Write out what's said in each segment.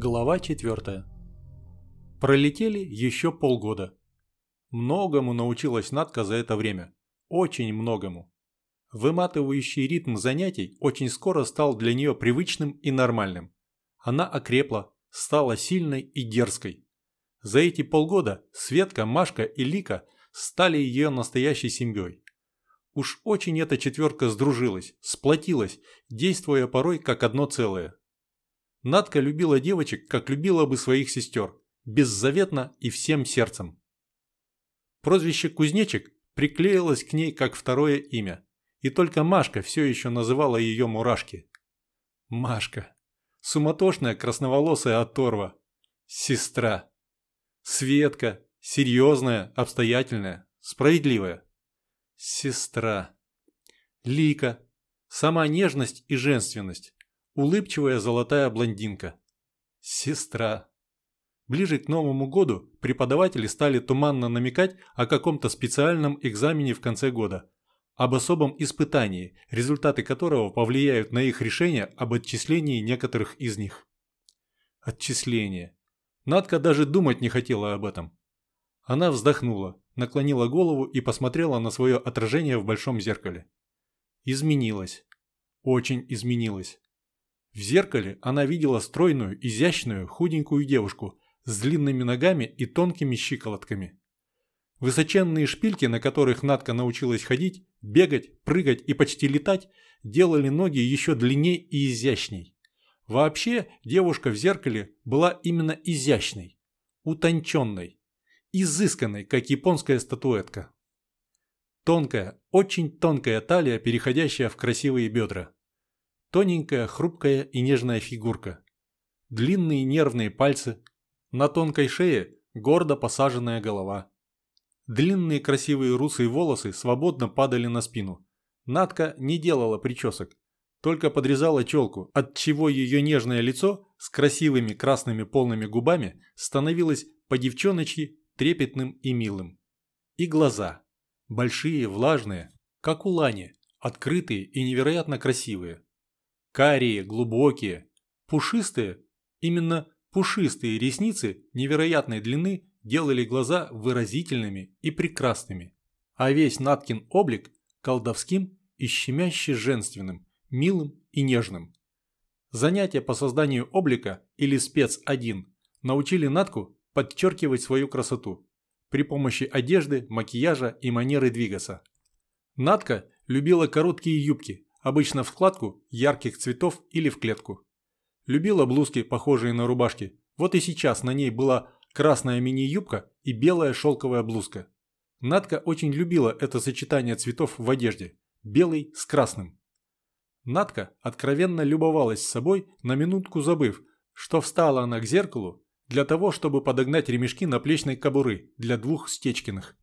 Глава 4. Пролетели еще полгода. Многому научилась Надка за это время. Очень многому. Выматывающий ритм занятий очень скоро стал для нее привычным и нормальным. Она окрепла, стала сильной и дерзкой. За эти полгода Светка, Машка и Лика стали ее настоящей семьей. Уж очень эта четверка сдружилась, сплотилась, действуя порой как одно целое. Надка любила девочек, как любила бы своих сестер, беззаветно и всем сердцем. Прозвище «Кузнечик» приклеилось к ней как второе имя, и только Машка все еще называла ее Мурашки. Машка. Суматошная красноволосая оторва. Сестра. Светка. Серьезная, обстоятельная, справедливая. Сестра. Лика. Сама нежность и женственность улыбчивая золотая блондинка. Сестра. Ближе к Новому году преподаватели стали туманно намекать о каком-то специальном экзамене в конце года, об особом испытании, результаты которого повлияют на их решение об отчислении некоторых из них. Отчисление. Надка даже думать не хотела об этом. Она вздохнула, наклонила голову и посмотрела на свое отражение в большом зеркале. Изменилась. Очень изменилась. В зеркале она видела стройную, изящную, худенькую девушку с длинными ногами и тонкими щиколотками. Высоченные шпильки, на которых Надка научилась ходить, бегать, прыгать и почти летать, делали ноги еще длиннее и изящней. Вообще, девушка в зеркале была именно изящной, утонченной, изысканной, как японская статуэтка. Тонкая, очень тонкая талия, переходящая в красивые бедра. Тоненькая, хрупкая и нежная фигурка. Длинные нервные пальцы. На тонкой шее гордо посаженная голова. Длинные красивые русые волосы свободно падали на спину. Надка не делала причесок, только подрезала челку, от чего ее нежное лицо с красивыми красными полными губами становилось по-девчоночьи трепетным и милым. И глаза. Большие, влажные, как у Лани, открытые и невероятно красивые. Карие, глубокие, пушистые, именно пушистые ресницы невероятной длины делали глаза выразительными и прекрасными, а весь Наткин облик колдовским и щемяще женственным, милым и нежным. Занятия по созданию облика или спец-1 научили Натку подчеркивать свою красоту при помощи одежды, макияжа и манеры двигаться. Натка любила короткие юбки, обычно в складку ярких цветов или в клетку. Любила блузки, похожие на рубашки. Вот и сейчас на ней была красная мини-юбка и белая шелковая блузка. Надка очень любила это сочетание цветов в одежде. Белый с красным. Надка откровенно любовалась собой, на минутку забыв, что встала она к зеркалу для того, чтобы подогнать ремешки наплечной кобуры для двух Стечкиных.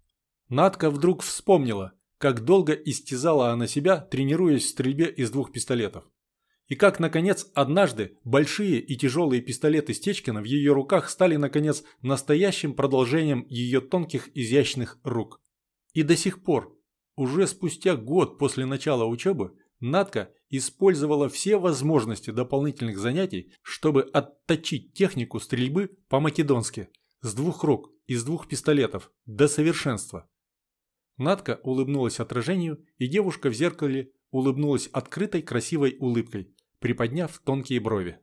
Надка вдруг вспомнила, как долго истязала она себя, тренируясь в стрельбе из двух пистолетов. И как, наконец, однажды большие и тяжелые пистолеты Стечкина в ее руках стали, наконец, настоящим продолжением ее тонких изящных рук. И до сих пор, уже спустя год после начала учебы, Надка использовала все возможности дополнительных занятий, чтобы отточить технику стрельбы по-македонски с двух рук, из двух пистолетов, до совершенства. Надка улыбнулась отражению, и девушка в зеркале улыбнулась открытой красивой улыбкой, приподняв тонкие брови.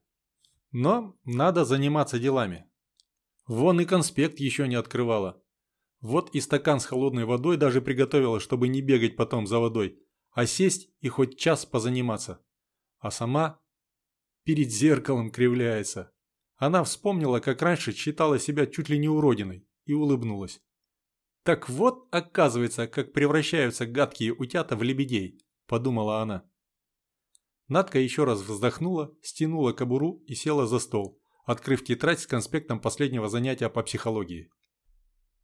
Но надо заниматься делами. Вон и конспект еще не открывала. Вот и стакан с холодной водой даже приготовила, чтобы не бегать потом за водой, а сесть и хоть час позаниматься. А сама перед зеркалом кривляется. Она вспомнила, как раньше считала себя чуть ли не уродиной, и улыбнулась. «Так вот, оказывается, как превращаются гадкие утята в лебедей», – подумала она. Надка еще раз вздохнула, стянула кобуру и села за стол, открыв тетрадь с конспектом последнего занятия по психологии.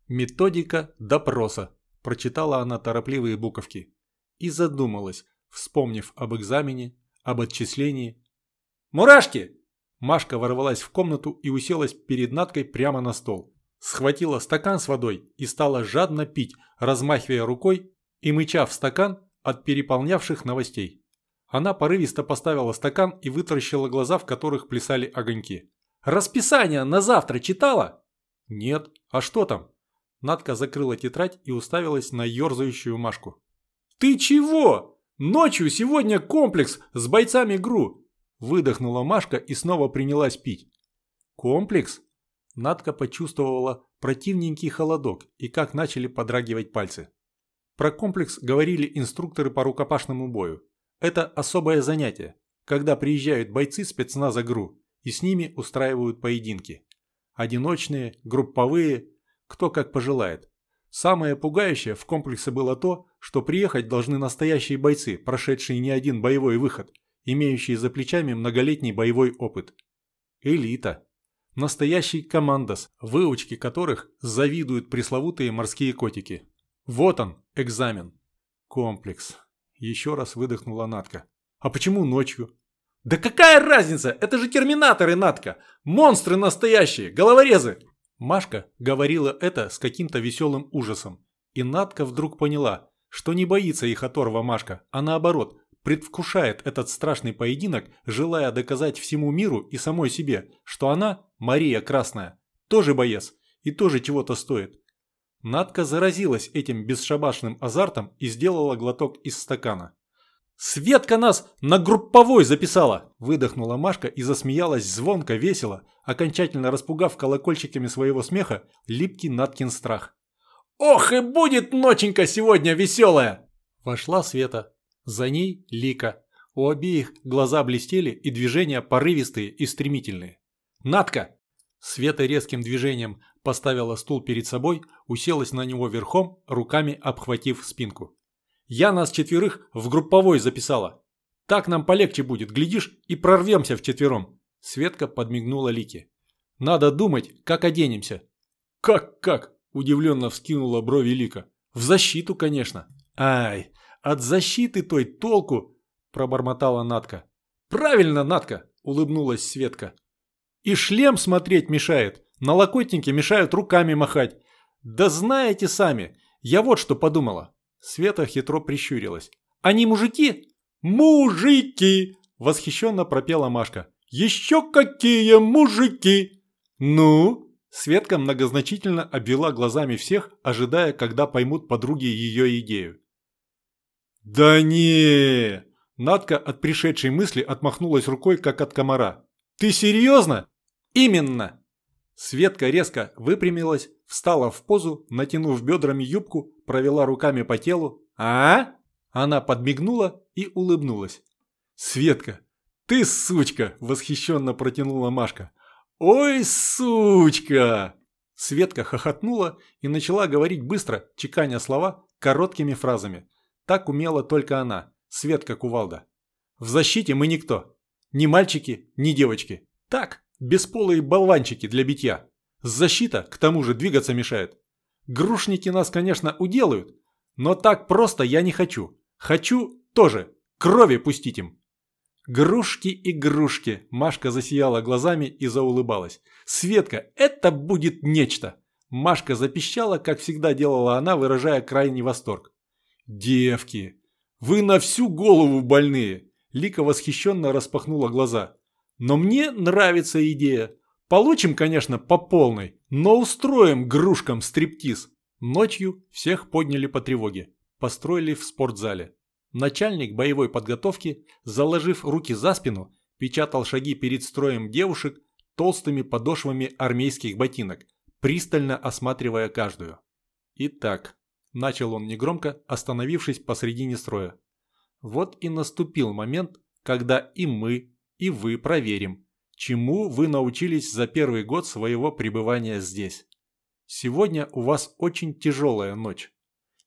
«Методика допроса», – прочитала она торопливые буковки. И задумалась, вспомнив об экзамене, об отчислении. «Мурашки!» Машка ворвалась в комнату и уселась перед Надкой прямо на стол. Схватила стакан с водой и стала жадно пить, размахивая рукой и мыча в стакан от переполнявших новостей. Она порывисто поставила стакан и вытаращила глаза, в которых плясали огоньки. Расписание на завтра читала? Нет. А что там? Надка закрыла тетрадь и уставилась на ерзающую Машку. Ты чего? Ночью сегодня комплекс с бойцами ГРУ. Выдохнула Машка и снова принялась пить. Комплекс? Надка почувствовала противненький холодок и как начали подрагивать пальцы. Про комплекс говорили инструкторы по рукопашному бою. Это особое занятие, когда приезжают бойцы спецназа ГРУ и с ними устраивают поединки. Одиночные, групповые, кто как пожелает. Самое пугающее в комплексе было то, что приехать должны настоящие бойцы, прошедшие не один боевой выход, имеющие за плечами многолетний боевой опыт. Элита. Настоящий командос, выучки которых завидуют пресловутые морские котики. Вот он, экзамен. Комплекс. Еще раз выдохнула Натка. А почему ночью? Да какая разница? Это же терминаторы, Натка. Монстры настоящие, головорезы. Машка говорила это с каким-то веселым ужасом. И Натка вдруг поняла, что не боится их оторва Машка, а наоборот, предвкушает этот страшный поединок, желая доказать всему миру и самой себе, что она, Мария Красная, тоже боец и тоже чего-то стоит. Надка заразилась этим бесшабашным азартом и сделала глоток из стакана. «Светка нас на групповой записала!» Выдохнула Машка и засмеялась звонко, весело, окончательно распугав колокольчиками своего смеха липкий Наткин страх. «Ох и будет ноченька сегодня веселая!» Вошла Света. За ней Лика. У обеих глаза блестели и движения порывистые и стремительные. «Натка!» Света резким движением поставила стул перед собой, уселась на него верхом, руками обхватив спинку. «Я нас четверых в групповой записала. Так нам полегче будет, глядишь, и прорвемся вчетвером». Светка подмигнула Лике. «Надо думать, как оденемся». «Как-как?» – удивленно вскинула брови Лика. «В защиту, конечно». «Ай, от защиты той толку!» – пробормотала Натка. «Правильно, Натка!» – улыбнулась Светка. «И шлем смотреть мешает, Налокотники мешают руками махать. Да знаете сами, я вот что подумала. Света хитро прищурилась. Они мужики? Мужики! Восхищенно пропела Машка. Еще какие мужики! Ну? Светка многозначительно обвела глазами всех, ожидая, когда поймут подруги ее идею. «Да не!» Надка от пришедшей мысли отмахнулась рукой, как от комара. «Ты серьезно?» «Именно!» Светка резко выпрямилась, встала в позу, натянув бедрами юбку, провела руками по телу. «А?» Она подмигнула и улыбнулась. «Светка, ты сучка!» – восхищенно протянула Машка. «Ой, сучка!» Светка хохотнула и начала говорить быстро, чеканя слова короткими фразами. Так умела только она, Светка Кувалда. В защите мы никто. Ни мальчики, ни девочки. Так, Бесполые болванчики для битья. Защита, к тому же, двигаться мешает. Грушники нас, конечно, уделают, но так просто я не хочу. Хочу тоже. Крови пустить им. Грушки, игрушки. Машка засияла глазами и заулыбалась. Светка, это будет нечто. Машка запищала, как всегда делала она, выражая крайний восторг. «Девки, вы на всю голову больные!» Лика восхищенно распахнула глаза. Но мне нравится идея. Получим, конечно, по полной, но устроим грушкам стриптиз. Ночью всех подняли по тревоге. Построили в спортзале. Начальник боевой подготовки, заложив руки за спину, печатал шаги перед строем девушек толстыми подошвами армейских ботинок, пристально осматривая каждую. Итак, начал он негромко, остановившись посредине строя. Вот и наступил момент, когда и мы, и вы проверим, чему вы научились за первый год своего пребывания здесь. Сегодня у вас очень тяжелая ночь.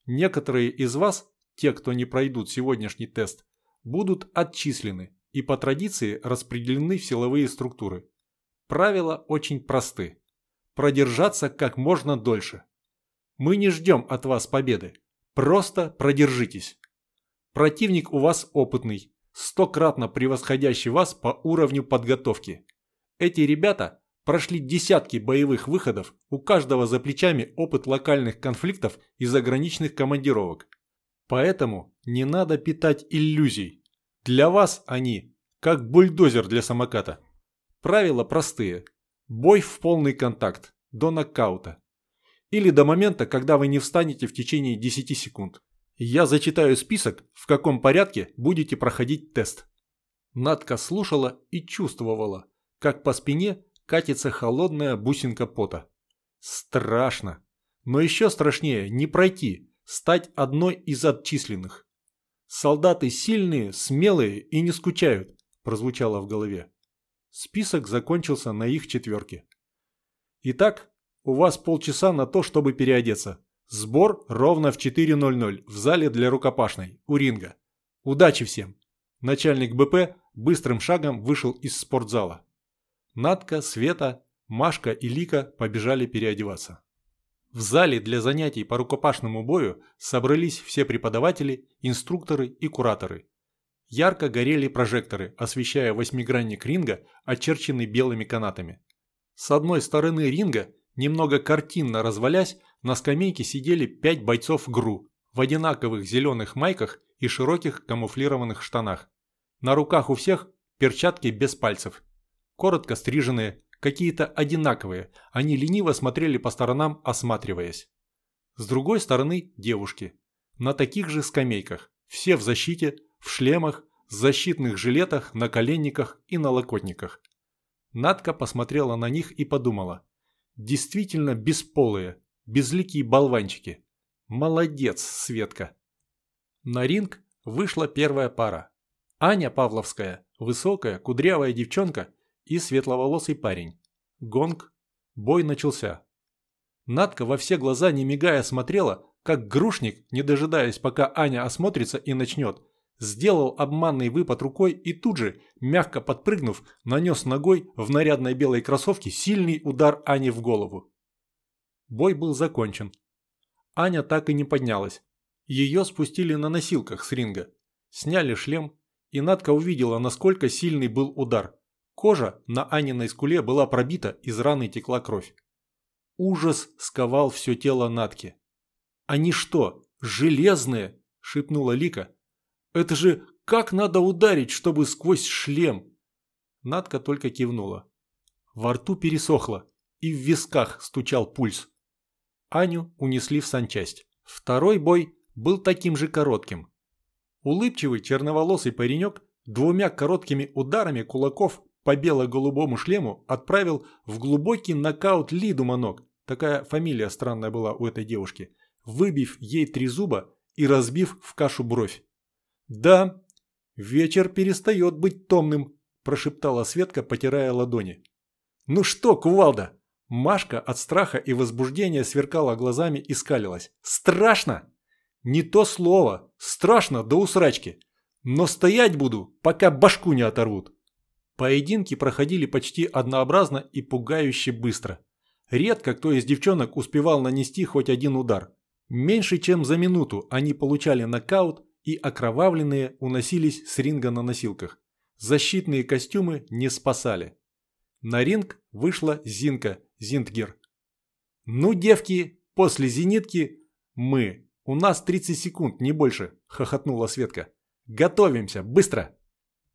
Некоторые из вас, те, кто не пройдут сегодняшний тест, будут отчислены и по традиции распределены в силовые структуры. Правила очень просты. Продержаться как можно дольше. Мы не ждем от вас победы. Просто продержитесь. Противник у вас опытный, стократно превосходящий вас по уровню подготовки. Эти ребята прошли десятки боевых выходов, у каждого за плечами опыт локальных конфликтов и заграничных командировок. Поэтому не надо питать иллюзий. Для вас они как бульдозер для самоката. Правила простые. Бой в полный контакт, до нокаута. Или до момента, когда вы не встанете в течение 10 секунд. Я зачитаю список, в каком порядке будете проходить тест. Надка слушала и чувствовала, как по спине катится холодная бусинка пота. Страшно. Но еще страшнее не пройти, стать одной из отчисленных. «Солдаты сильные, смелые и не скучают», – прозвучало в голове. Список закончился на их четверке. Итак, у вас полчаса на то, чтобы переодеться. Сбор ровно в 4.00 в зале для рукопашной, у ринга. Удачи всем! Начальник БП быстрым шагом вышел из спортзала. Надка, Света, Машка и Лика побежали переодеваться. В зале для занятий по рукопашному бою собрались все преподаватели, инструкторы и кураторы. Ярко горели прожекторы, освещая восьмигранник ринга, очерченный белыми канатами. С одной стороны ринга, немного картинно развалясь, на скамейке сидели пять бойцов ГРУ в одинаковых зеленых майках и широких камуфлированных штанах. На руках у всех перчатки без пальцев. Коротко стриженные, какие-то одинаковые, они лениво смотрели по сторонам, осматриваясь. С другой стороны девушки. На таких же скамейках, все в защите, в шлемах, защитных жилетах, на коленниках и на локотниках. Надка посмотрела на них и подумала. Действительно бесполые, безликие болванчики. Молодец, Светка. На ринг вышла первая пара. Аня Павловская, высокая, кудрявая девчонка и светловолосый парень. Гонг. Бой начался. Надка во все глаза не мигая смотрела, как грушник, не дожидаясь пока Аня осмотрится и начнет, сделал обманный выпад рукой и тут же, мягко подпрыгнув, нанес ногой в нарядной белой кроссовке сильный удар Ане в голову. Бой был закончен. Аня так и не поднялась. Ее спустили на носилках с ринга. Сняли шлем, и Надка увидела, насколько сильный был удар. Кожа на Аниной скуле была пробита, из раны текла кровь. Ужас сковал все тело Натки. «Они что, железные?» – шепнула Лика. «Это же как надо ударить, чтобы сквозь шлем?» Натка только кивнула. Во рту пересохло, и в висках стучал пульс. Аню унесли в санчасть. Второй бой был таким же коротким. Улыбчивый черноволосый паренек двумя короткими ударами кулаков по бело-голубому шлему отправил в глубокий нокаут Лиду Манок, такая фамилия странная была у этой девушки, выбив ей три зуба и разбив в кашу бровь. «Да, вечер перестает быть томным», – прошептала Светка, потирая ладони. «Ну что, кувалда?» Машка от страха и возбуждения сверкала глазами и скалилась. «Страшно!» «Не то слово! Страшно до усрачки! Но стоять буду, пока башку не оторвут!» Поединки проходили почти однообразно и пугающе быстро. Редко кто из девчонок успевал нанести хоть один удар. Меньше чем за минуту они получали нокаут и окровавленные уносились с ринга на носилках. Защитные костюмы не спасали. На ринг вышла Зинка Зинтгер. «Ну, девки, после зенитки мы. У нас 30 секунд, не больше», – хохотнула Светка. «Готовимся, быстро!»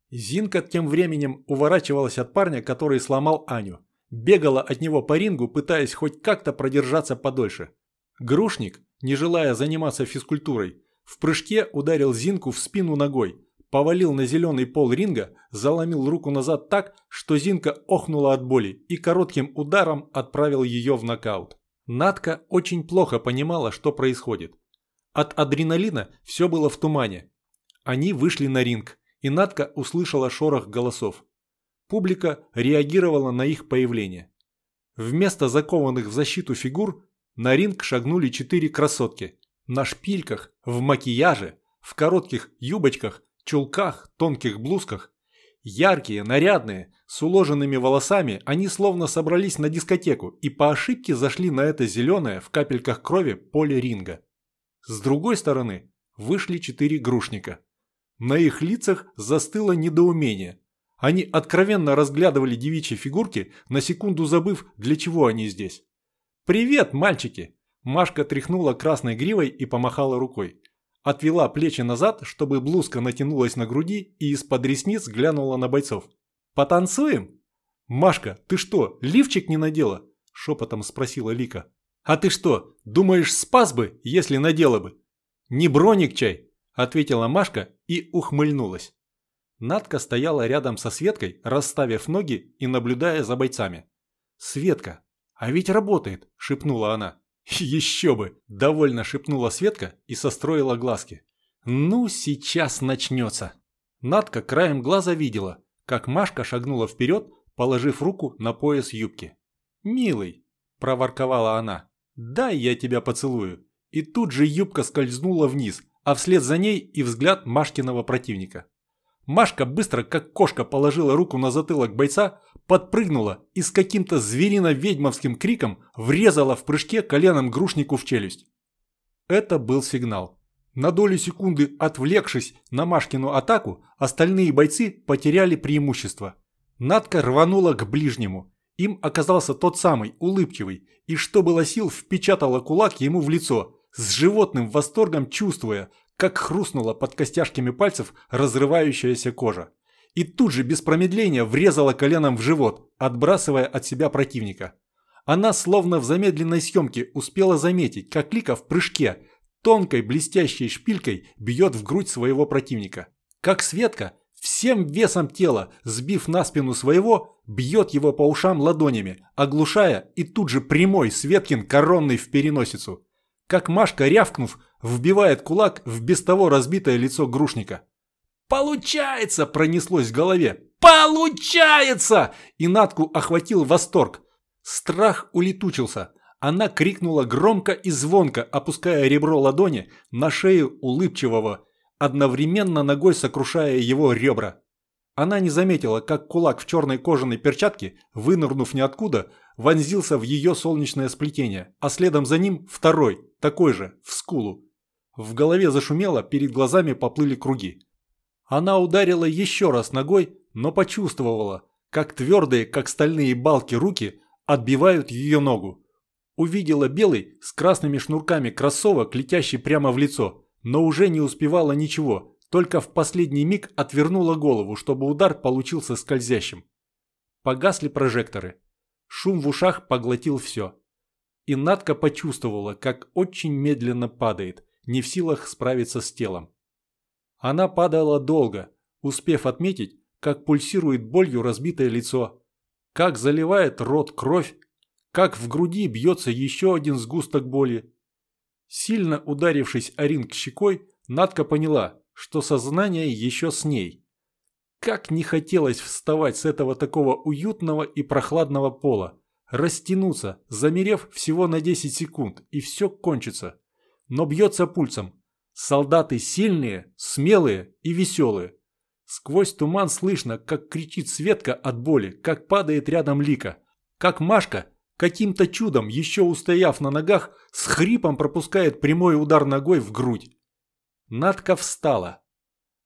Зинка тем временем уворачивалась от парня, который сломал Аню. Бегала от него по рингу, пытаясь хоть как-то продержаться подольше. Грушник, не желая заниматься физкультурой, в прыжке ударил Зинку в спину ногой, повалил на зеленый пол ринга, заломил руку назад так, что Зинка охнула от боли и коротким ударом отправил ее в нокаут. Надка очень плохо понимала, что происходит. От адреналина все было в тумане. Они вышли на ринг и Надка услышала шорох голосов. Публика реагировала на их появление. Вместо закованных в защиту фигур на ринг шагнули четыре красотки. На шпильках, в макияже, в коротких юбочках, чулках, тонких блузках. Яркие, нарядные, с уложенными волосами, они словно собрались на дискотеку и по ошибке зашли на это зеленое в капельках крови поле ринга. С другой стороны вышли четыре грушника – на их лицах застыло недоумение. Они откровенно разглядывали девичьи фигурки, на секунду забыв, для чего они здесь. «Привет, мальчики!» Машка тряхнула красной гривой и помахала рукой. Отвела плечи назад, чтобы блузка натянулась на груди и из-под ресниц глянула на бойцов. «Потанцуем?» «Машка, ты что, лифчик не надела?» – шепотом спросила Лика. «А ты что, думаешь, спас бы, если надела бы?» «Не броник чай», – ответила Машка и ухмыльнулась. Надка стояла рядом со Светкой, расставив ноги и наблюдая за бойцами. «Светка, а ведь работает!» – шепнула она. «Еще бы!» – довольно шепнула Светка и состроила глазки. «Ну, сейчас начнется!» Надка краем глаза видела, как Машка шагнула вперед, положив руку на пояс юбки. «Милый!» – проворковала она. «Дай я тебя поцелую!» И тут же юбка скользнула вниз, а вслед за ней и взгляд Машкиного противника. Машка быстро, как кошка, положила руку на затылок бойца, подпрыгнула и с каким-то зверино-ведьмовским криком врезала в прыжке коленом грушнику в челюсть. Это был сигнал. На долю секунды отвлекшись на Машкину атаку, остальные бойцы потеряли преимущество. Надка рванула к ближнему. Им оказался тот самый, улыбчивый, и что было сил впечатала кулак ему в лицо, с животным восторгом чувствуя, как хрустнула под костяшками пальцев разрывающаяся кожа. И тут же без промедления врезала коленом в живот, отбрасывая от себя противника. Она словно в замедленной съемке успела заметить, как Лика в прыжке тонкой блестящей шпилькой бьет в грудь своего противника. Как Светка всем весом тела, сбив на спину своего, бьет его по ушам ладонями, оглушая и тут же прямой Светкин коронный в переносицу. Как Машка, рявкнув, вбивает кулак в без того разбитое лицо грушника. «Получается!» – пронеслось в голове. «Получается!» И Натку охватил восторг. Страх улетучился. Она крикнула громко и звонко, опуская ребро ладони на шею улыбчивого, одновременно ногой сокрушая его ребра. Она не заметила, как кулак в черной кожаной перчатке, вынырнув ниоткуда, вонзился в ее солнечное сплетение, а следом за ним второй, такой же, в скулу. В голове зашумело, перед глазами поплыли круги. Она ударила еще раз ногой, но почувствовала, как твердые, как стальные балки руки отбивают ее ногу. Увидела белый с красными шнурками кроссовок, летящий прямо в лицо, но уже не успевала ничего, только в последний миг отвернула голову, чтобы удар получился скользящим. Погасли прожекторы. Шум в ушах поглотил все. И Надка почувствовала, как очень медленно падает, не в силах справиться с телом. Она падала долго, успев отметить, как пульсирует болью разбитое лицо, как заливает рот кровь, как в груди бьется еще один сгусток боли. Сильно ударившись о ринг щекой, Надка поняла, что сознание еще с ней. Как не хотелось вставать с этого такого уютного и прохладного пола, растянуться, замерев всего на 10 секунд, и все кончится. Но бьется пульсом, Солдаты сильные, смелые и веселые. Сквозь туман слышно, как кричит Светка от боли, как падает рядом Лика. Как Машка, каким-то чудом, еще устояв на ногах, с хрипом пропускает прямой удар ногой в грудь. Надка встала.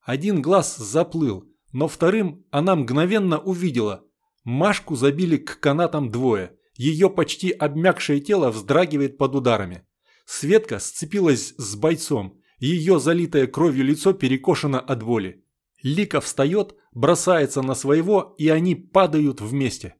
Один глаз заплыл, но вторым она мгновенно увидела. Машку забили к канатам двое. Ее почти обмякшее тело вздрагивает под ударами. Светка сцепилась с бойцом. Ее залитое кровью лицо перекошено от боли. Лика встает, бросается на своего, и они падают вместе.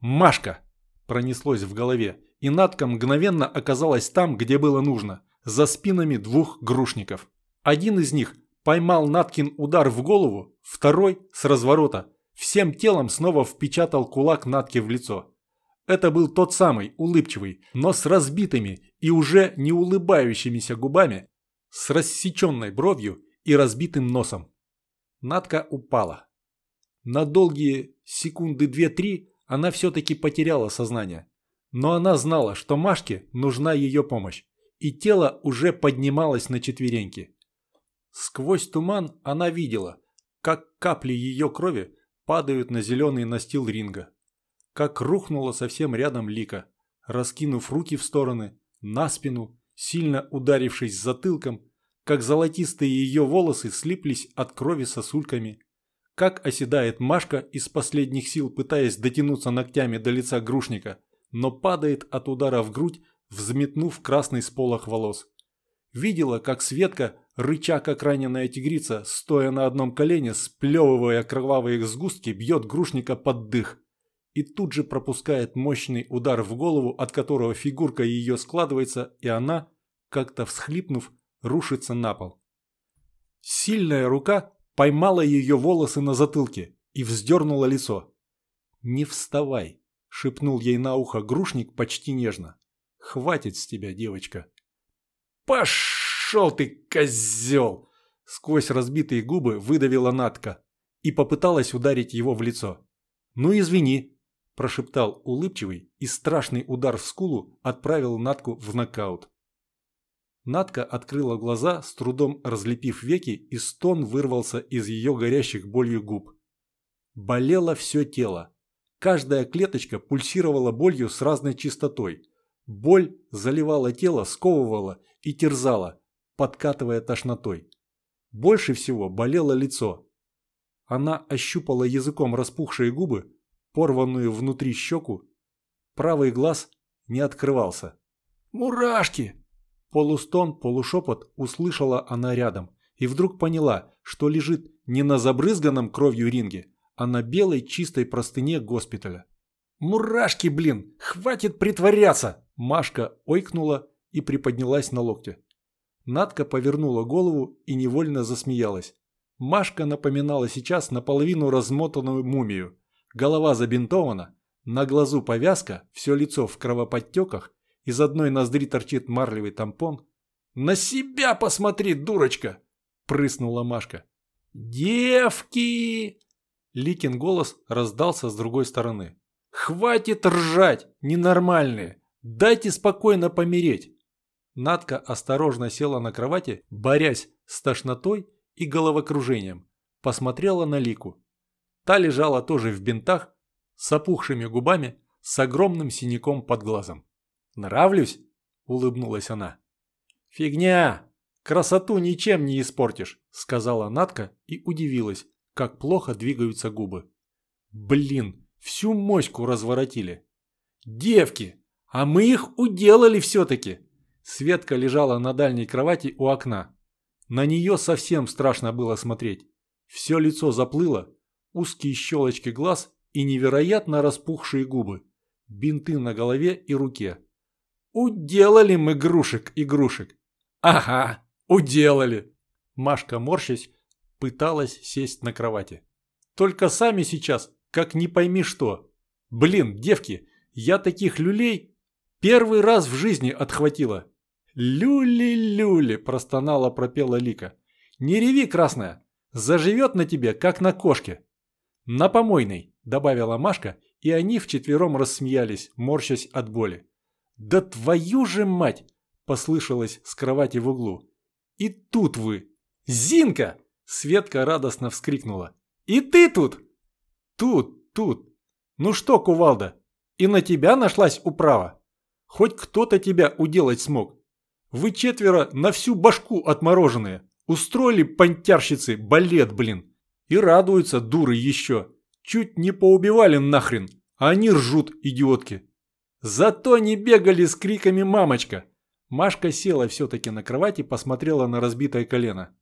«Машка!» – пронеслось в голове, и Надка мгновенно оказалась там, где было нужно, за спинами двух грушников. Один из них поймал Наткин удар в голову, второй – с разворота, всем телом снова впечатал кулак Натке в лицо. Это был тот самый, улыбчивый, но с разбитыми и уже не улыбающимися губами, с рассеченной бровью и разбитым носом. Надка упала. На долгие секунды две-три она все-таки потеряла сознание. Но она знала, что Машке нужна ее помощь, и тело уже поднималось на четвереньки. Сквозь туман она видела, как капли ее крови падают на зеленый настил ринга. Как рухнула совсем рядом Лика, раскинув руки в стороны, на спину, сильно ударившись затылком, как золотистые ее волосы слиплись от крови сосульками, как оседает Машка из последних сил, пытаясь дотянуться ногтями до лица грушника, но падает от удара в грудь, взметнув красный сполох волос. Видела, как Светка, рыча как раненая тигрица, стоя на одном колене, сплевывая кровавые сгустки, бьет грушника под дых. и тут же пропускает мощный удар в голову, от которого фигурка ее складывается, и она, как-то всхлипнув, рушится на пол. Сильная рука поймала ее волосы на затылке и вздернула лицо. «Не вставай», – шепнул ей на ухо грушник почти нежно. «Хватит с тебя, девочка». «Пошел ты, козел!» – сквозь разбитые губы выдавила Натка и попыталась ударить его в лицо. «Ну извини», – прошептал улыбчивый, и страшный удар в скулу отправил Натку в нокаут. Натка открыла глаза, с трудом разлепив веки, и стон вырвался из ее горящих болью губ. Болело все тело. Каждая клеточка пульсировала болью с разной частотой. Боль заливала тело, сковывала и терзала, подкатывая тошнотой. Больше всего болело лицо. Она ощупала языком распухшие губы, порванную внутри щеку. Правый глаз не открывался. «Мурашки!» Полустон, полушепот услышала она рядом и вдруг поняла, что лежит не на забрызганном кровью ринге, а на белой чистой простыне госпиталя. «Мурашки, блин! Хватит притворяться!» Машка ойкнула и приподнялась на локте. Надка повернула голову и невольно засмеялась. Машка напоминала сейчас наполовину размотанную мумию. Голова забинтована, на глазу повязка, все лицо в кровоподтеках, из одной ноздри торчит марлевый тампон. «На себя посмотри, дурочка!» – прыснула Машка. «Девки!» Ликин голос раздался с другой стороны. «Хватит ржать, ненормальные! Дайте спокойно помереть!» Надка осторожно села на кровати, борясь с тошнотой и головокружением. Посмотрела на Лику. Та лежала тоже в бинтах, с опухшими губами, с огромным синяком под глазом. «Нравлюсь?» – улыбнулась она. «Фигня! Красоту ничем не испортишь!» – сказала Натка и удивилась, как плохо двигаются губы. «Блин, всю моську разворотили!» «Девки, а мы их уделали все-таки!» Светка лежала на дальней кровати у окна. На нее совсем страшно было смотреть. Все лицо заплыло, узкие щелочки глаз и невероятно распухшие губы, бинты на голове и руке. Уделали мы игрушек, игрушек. Ага, уделали. Машка, морщась, пыталась сесть на кровати. Только сами сейчас, как не пойми что. Блин, девки, я таких люлей первый раз в жизни отхватила. «Люли-люли!» – простонала, пропела Лика. «Не реви, красная! Заживет на тебе, как на кошке!» «На помойной!» – добавила Машка, и они вчетвером рассмеялись, морщась от боли. «Да твою же мать!» – послышалось с кровати в углу. «И тут вы!» «Зинка!» – Светка радостно вскрикнула. «И ты тут?» «Тут, тут! Ну что, кувалда, и на тебя нашлась управа? Хоть кто-то тебя уделать смог. Вы четверо на всю башку отмороженные. Устроили понтярщицы балет, блин. И радуются дуры еще. Чуть не поубивали нахрен, а они ржут, идиотки. Зато не бегали с криками «мамочка». Машка села все-таки на кровати и посмотрела на разбитое колено.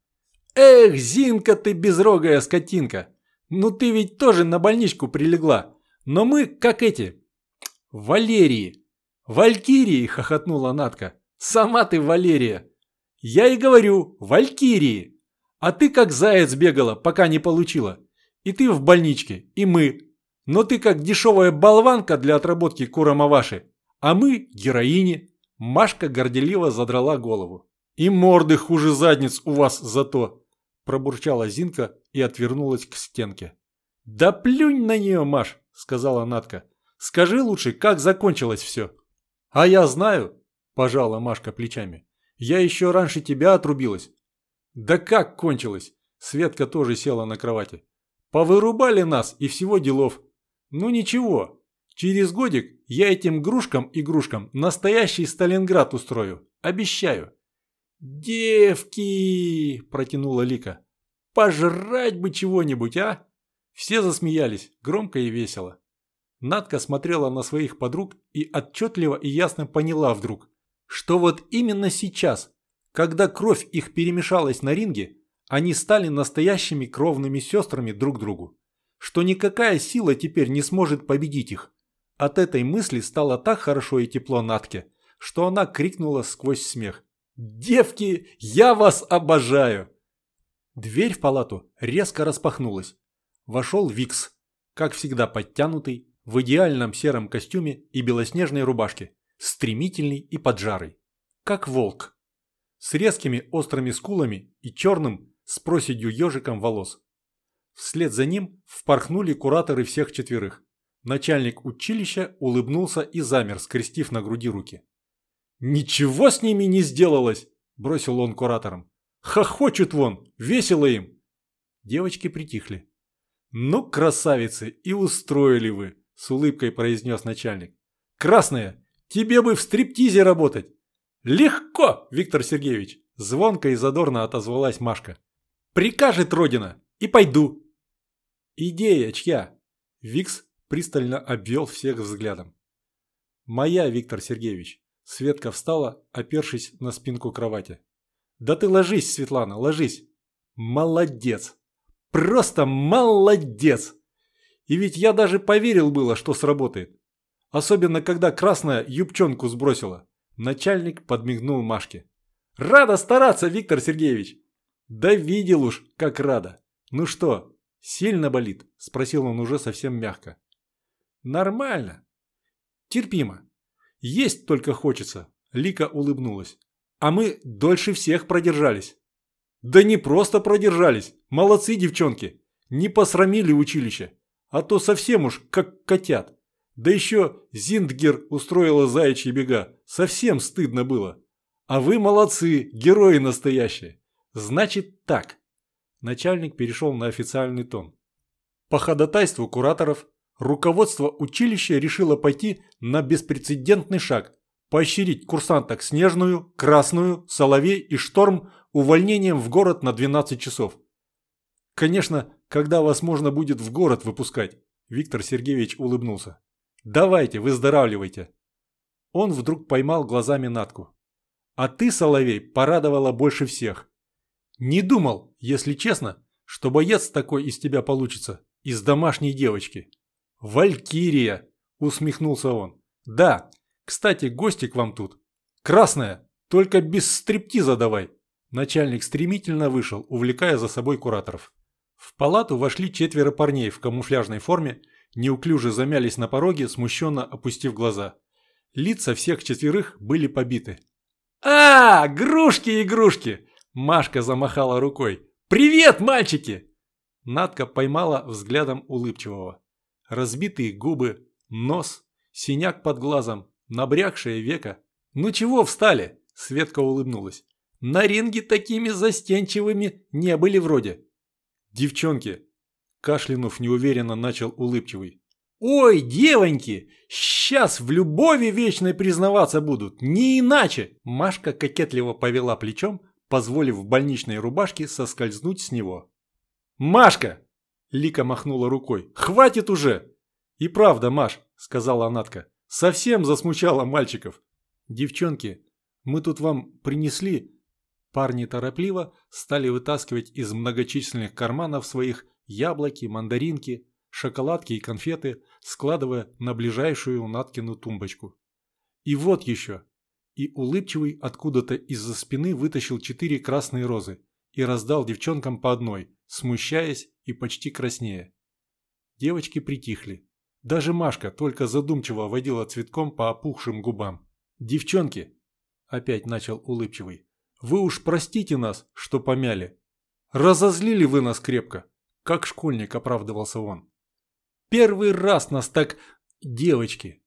«Эх, Зинка ты безрогая скотинка! Ну ты ведь тоже на больничку прилегла. Но мы как эти. Валерии. Валькирии!» – хохотнула Натка. «Сама ты Валерия!» «Я и говорю, Валькирии! А ты как заяц бегала, пока не получила. И ты в больничке, и мы. Но ты как дешевая болванка для отработки Курамаваши, а мы героини. Машка горделиво задрала голову. И морды хуже задниц у вас зато. Пробурчала Зинка и отвернулась к стенке. Да плюнь на нее, Маш, сказала Натка. Скажи лучше, как закончилось все. А я знаю, пожала Машка плечами. Я еще раньше тебя отрубилась. Да как кончилось? Светка тоже села на кровати. Повырубали нас и всего делов. Ну ничего, через годик я этим грушкам-игрушкам настоящий Сталинград устрою, обещаю. «Девки!» – протянула Лика. «Пожрать бы чего-нибудь, а?» Все засмеялись, громко и весело. Надка смотрела на своих подруг и отчетливо и ясно поняла вдруг, что вот именно сейчас, когда кровь их перемешалась на ринге, они стали настоящими кровными сестрами друг другу что никакая сила теперь не сможет победить их. От этой мысли стало так хорошо и тепло Натке, что она крикнула сквозь смех. «Девки, я вас обожаю!» Дверь в палату резко распахнулась. Вошел Викс, как всегда подтянутый, в идеальном сером костюме и белоснежной рубашке, стремительный и поджарый, как волк, с резкими острыми скулами и черным с проседью ежиком волос. Вслед за ним впорхнули кураторы всех четверых. Начальник училища улыбнулся и замер, скрестив на груди руки. «Ничего с ними не сделалось!» – бросил он кураторам. «Хохочут вон! Весело им!» Девочки притихли. «Ну, красавицы, и устроили вы!» – с улыбкой произнес начальник. «Красная, тебе бы в стриптизе работать!» «Легко, Виктор Сергеевич!» – звонко и задорно отозвалась Машка. «Прикажет Родина, и пойду!» «Идея чья?» Викс пристально обвел всех взглядом. «Моя, Виктор Сергеевич». Светка встала, опершись на спинку кровати. «Да ты ложись, Светлана, ложись!» «Молодец! Просто молодец!» И ведь я даже поверил было, что сработает. Особенно, когда красная юбчонку сбросила. Начальник подмигнул Машке. «Рада стараться, Виктор Сергеевич!» «Да видел уж, как рада! Ну что, «Сильно болит?» – спросил он уже совсем мягко. «Нормально. Терпимо. Есть только хочется», – Лика улыбнулась. «А мы дольше всех продержались». «Да не просто продержались. Молодцы, девчонки. Не посрамили училище. А то совсем уж как котят. Да еще Зиндгер устроила заячьи бега. Совсем стыдно было. А вы молодцы, герои настоящие. Значит так. Начальник перешел на официальный тон. По ходатайству кураторов, руководство училища решило пойти на беспрецедентный шаг – поощрить курсанток Снежную, Красную, Соловей и Шторм увольнением в город на 12 часов. Конечно, когда вас можно будет в город выпускать, Виктор Сергеевич улыбнулся. Давайте, выздоравливайте. Он вдруг поймал глазами Натку. А ты, Соловей, порадовала больше всех. Не думал, если честно, что боец такой из тебя получится, из домашней девочки. Валькирия, усмехнулся он. Да, кстати, гости к вам тут. Красная, только без стриптиза давай. Начальник стремительно вышел, увлекая за собой кураторов. В палату вошли четверо парней в камуфляжной форме, неуклюже замялись на пороге, смущенно опустив глаза. Лица всех четверых были побиты. «А, игрушки-игрушки! Машка замахала рукой. «Привет, мальчики!» Надка поймала взглядом улыбчивого. Разбитые губы, нос, синяк под глазом, набрякшее века. «Ну чего встали?» Светка улыбнулась. «На ринге такими застенчивыми не были вроде». «Девчонки!» Кашлянув неуверенно начал улыбчивый. «Ой, девоньки, сейчас в любови вечной признаваться будут, не иначе!» Машка кокетливо повела плечом, позволив в больничной рубашке соскользнуть с него. «Машка!» – Лика махнула рукой. «Хватит уже!» «И правда, Маш», – сказала Анатка, – «совсем засмучала мальчиков». «Девчонки, мы тут вам принесли...» Парни торопливо стали вытаскивать из многочисленных карманов своих яблоки, мандаринки, шоколадки и конфеты, складывая на ближайшую Наткину тумбочку. «И вот еще!» И улыбчивый откуда-то из-за спины вытащил четыре красные розы и раздал девчонкам по одной, смущаясь и почти краснея. Девочки притихли. Даже Машка только задумчиво водила цветком по опухшим губам. «Девчонки!» – опять начал улыбчивый. «Вы уж простите нас, что помяли. Разозлили вы нас крепко!» Как школьник оправдывался он. «Первый раз нас так... девочки!»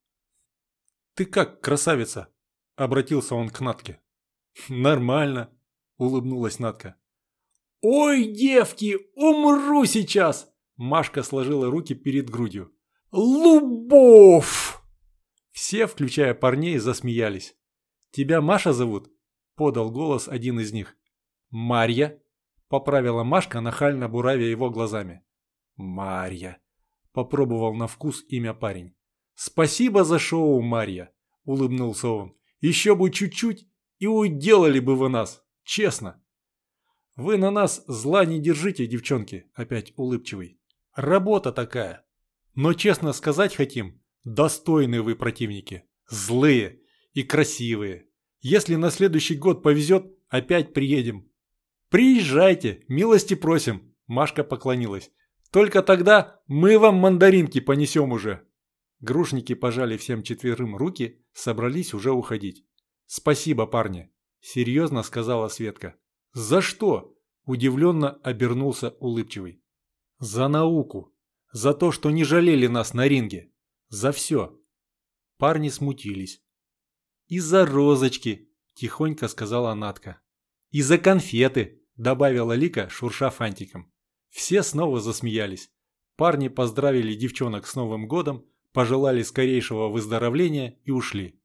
«Ты как, красавица?» Обратился он к Натке. «Нормально», – улыбнулась Натка. «Ой, девки, умру сейчас!» Машка сложила руки перед грудью. «Лубов!» Все, включая парней, засмеялись. «Тебя Маша зовут?» – подал голос один из них. «Марья», – поправила Машка, нахально буравя его глазами. «Марья», – попробовал на вкус имя парень. «Спасибо за шоу, Марья», – улыбнулся он. Еще бы чуть-чуть, и уделали бы вы нас, честно. Вы на нас зла не держите, девчонки, опять улыбчивый. Работа такая. Но честно сказать хотим, достойные вы противники. Злые и красивые. Если на следующий год повезет, опять приедем. Приезжайте, милости просим. Машка поклонилась. Только тогда мы вам мандаринки понесем уже. Грушники пожали всем четверым руки, собрались уже уходить. «Спасибо, парни», – серьезно сказала Светка. «За что?» – удивленно обернулся улыбчивый. «За науку. За то, что не жалели нас на ринге. За все». Парни смутились. «И за розочки», – тихонько сказала Натка. «И за конфеты», – добавила Лика, шурша фантиком. Все снова засмеялись. Парни поздравили девчонок с Новым годом, пожелали скорейшего выздоровления и ушли.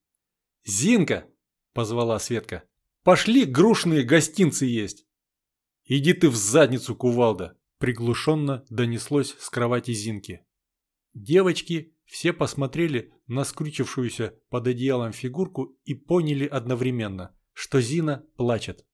«Зинка!» – позвала Светка. «Пошли грушные гостинцы есть!» «Иди ты в задницу, кувалда!» – приглушенно донеслось с кровати Зинки. Девочки все посмотрели на скрючившуюся под одеялом фигурку и поняли одновременно, что Зина плачет.